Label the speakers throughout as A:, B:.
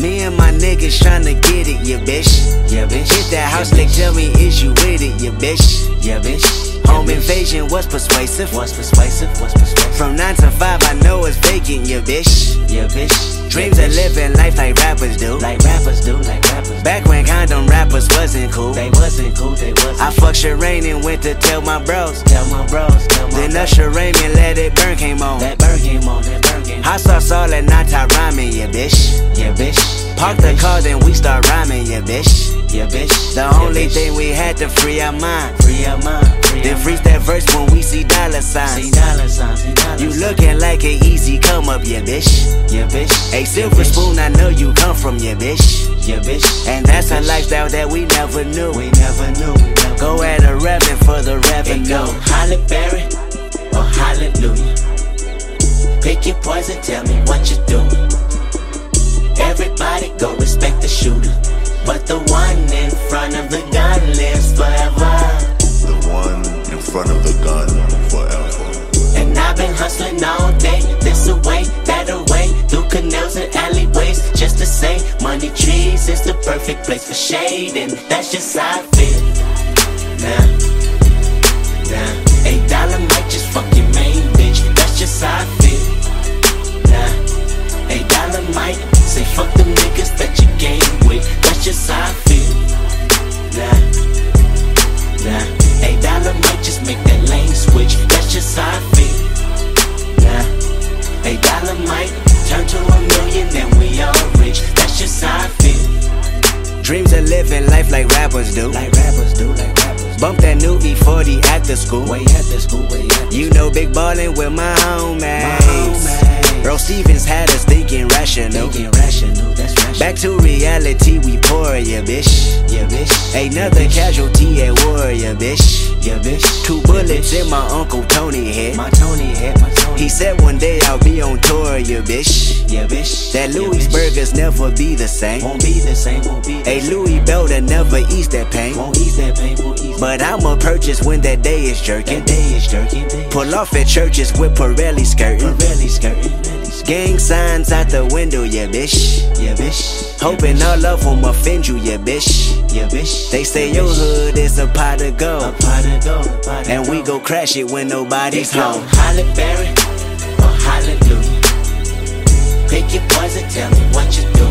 A: Me and my niggas tryna get it, yeah, bitch.
B: Yeah, bitch. Hit that house, yeah,
A: tell me, is you with it, yeah, bitch.
B: Yeah, bitch.
A: Home invasion was persuasive.
B: Was persuasive, was persuasive.
A: From 9 to 5, I know it's vacant, you bitch.
B: Yeah, bitch.
A: Dreams of living life like rappers do.
B: Like rappers do, like rappers.
A: Back when condom rappers wasn't cool.
B: They wasn't cool, they wasn't.
A: I fucked Sherane and went to tell my bros.
B: Tell my bros, tell my
A: Then. Usher Raymond let it burn came on.
B: That bird came on, that bird came on.
A: Hot sauce all that not tie rhyming, yeah bitch.
B: Yeah, bitch.
A: Park
B: yeah,
A: the
B: bitch.
A: car, then we start rhyming, yeah bitch.
B: Yeah, bitch.
A: The
B: yeah,
A: only
B: bitch.
A: thing we had to free our mind.
B: Free your mind. Free
A: Then freeze that verse when we see dollar
B: See
A: signs.
B: dollar signs, see dollar
A: You looking like an easy come up, yeah bitch.
B: Yeah, bitch.
A: A
B: Yeah,
A: silver
B: bitch.
A: spoon, I know you come from, yeah bitch.
B: Yeah, bitch.
A: And that's
B: yeah,
A: a lifestyle that we never knew.
B: We never knew. We never
A: Go at a revenue for the
B: It
A: revenue.
B: go Halle Berry or Hallelujah. Pick your poison, tell me what you doing. Everybody go respect the shooter. But the one front of the gun lives forever.
C: The one in front of the gun forever.
B: And I've been hustling all day, this away, that away, through canals and alleyways, just to say, money trees is the perfect place for shading. that's just how I feel. Now, that's just how I feel. Nah, eight dollar might turn to a million and we all rich, that's just how I.
A: Dreams of living life like rappers do.
B: Like rappers do, like rappers.
A: Bump that new E40 after school.
B: Way after school, way after
A: You know big ballin' with my homies.
B: homies.
A: Earl Stevens had us thinking rational.
B: Thinking rational, that's rational.
A: Back to reality, we pour ya, bitch.
B: yeah, bitch.
A: Another
B: yeah, bitch.
A: casualty at war, ya, bitch.
B: Yeah, bitch.
A: Two
B: Yeah,
A: bullets
B: bitch.
A: in my Uncle Tony head.
B: My Tony head, my.
A: He said one day I'll be on tour, ya, bitch.
B: yeah, bitch.
A: That
B: Yeah,
A: Louis
B: bitch.
A: burgers never be the same.
B: won't be the same, won't be the
A: A
B: same.
A: Louis Belder never eats that pain.
B: Won't ease that pain, won't ease
A: But I'ma purchase when that day is jerking.
B: that day is jerking. Day
A: Pull off at churches with Pirelli skirting.
B: Really skirting.
A: Gang signs out the window, yeah, bitch.
B: Yeah, bitch.
A: Hoping all of them offend you, yeah, bitch.
B: Yeah, bitch.
A: They say
B: yeah,
A: your hood is a pot of
B: A
A: gold.
B: pot of gold, a pot of
A: And we go crash it when nobody's home.
B: Halle Berry or Hallelujah. Pick your poison, tell me what you do.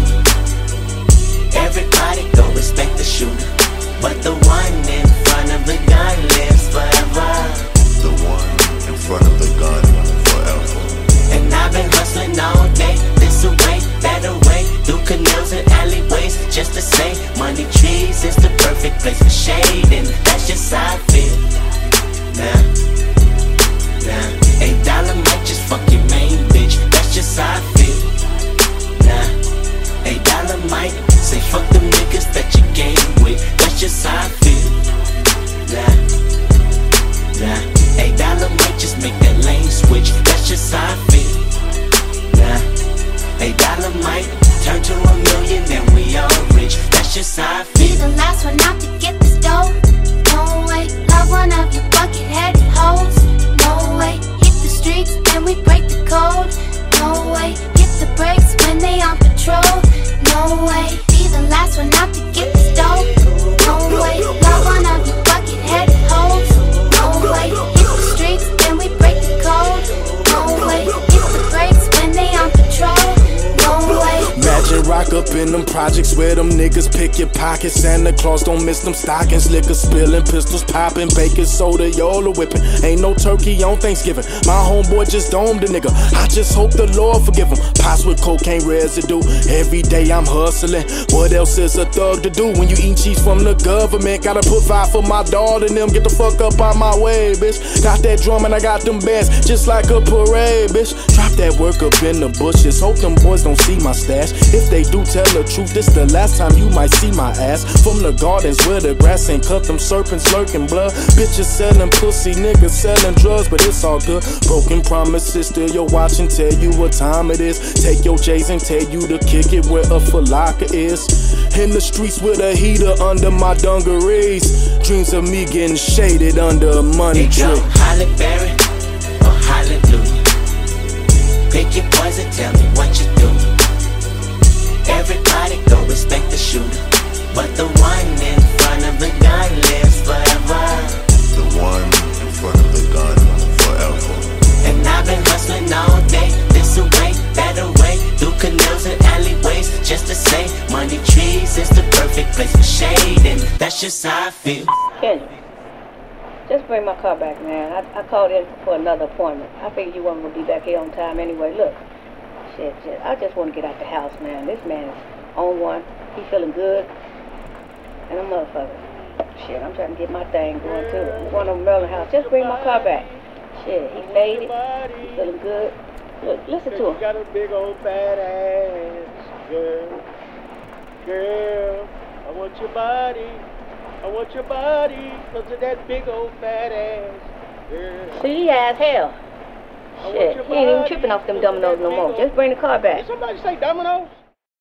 D: Rock up in them projects where them niggas pick your pockets. Santa Claus don't miss them stockings. Liquor spilling, pistols popping, baking soda, y'all whipping. Ain't no turkey on Thanksgiving. My homeboy just domed a nigga. I just hope the Lord forgive him. Pots with cocaine residue. Every day I'm hustling. What else is a thug to do when you eat cheese from the government? Gotta put five for my daughter and them. Get the fuck up out my way, bitch. Got that drum and I got them bands just like a parade, bitch. Drop that work up in the bushes. Hope them boys don't see my stash. If they do tell the truth, this the last time you might see my ass. From the gardens where the grass ain't cut, them serpents lurking blood. Bitches selling pussy, niggas selling drugs, but it's all good. Broken promises, still your watch and tell you what time it is. Take your J's and tell you to kick it where a falaka is. In the streets with a heater under my dungarees. Dreams of me getting shaded under a money tree.
B: Halle Berry or Hallelujah. Pick your poison, tell me what you do. Place for shading. That's just how I feel.
E: Kendrick, just bring my car back, man. I, I called in for another appointment. I figured you weren't gonna be back here on time anyway. Look, shit, shit. I just want to get out the house, man. This man is on one. He feeling good, and a motherfucker. Shit, I'm trying to get my thing going too. I'm going to Merlin house. Just bring my car back. Shit, he faded. He feeling good. Look, listen to
F: You
E: him.
F: got a big old fat ass, girl. Girl, I want your body. I want your body because of that big old fat ass. Girl.
E: See, he has hell. Shit, he ain't even tripping off them dominoes no more. Just bring the car back.
F: Did somebody say dominoes?